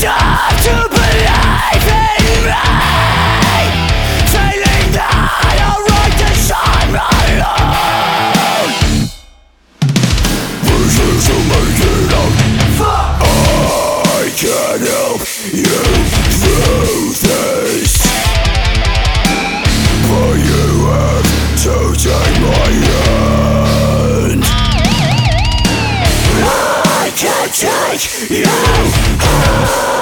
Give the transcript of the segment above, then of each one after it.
Stop. to like you.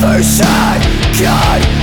Never said goodbye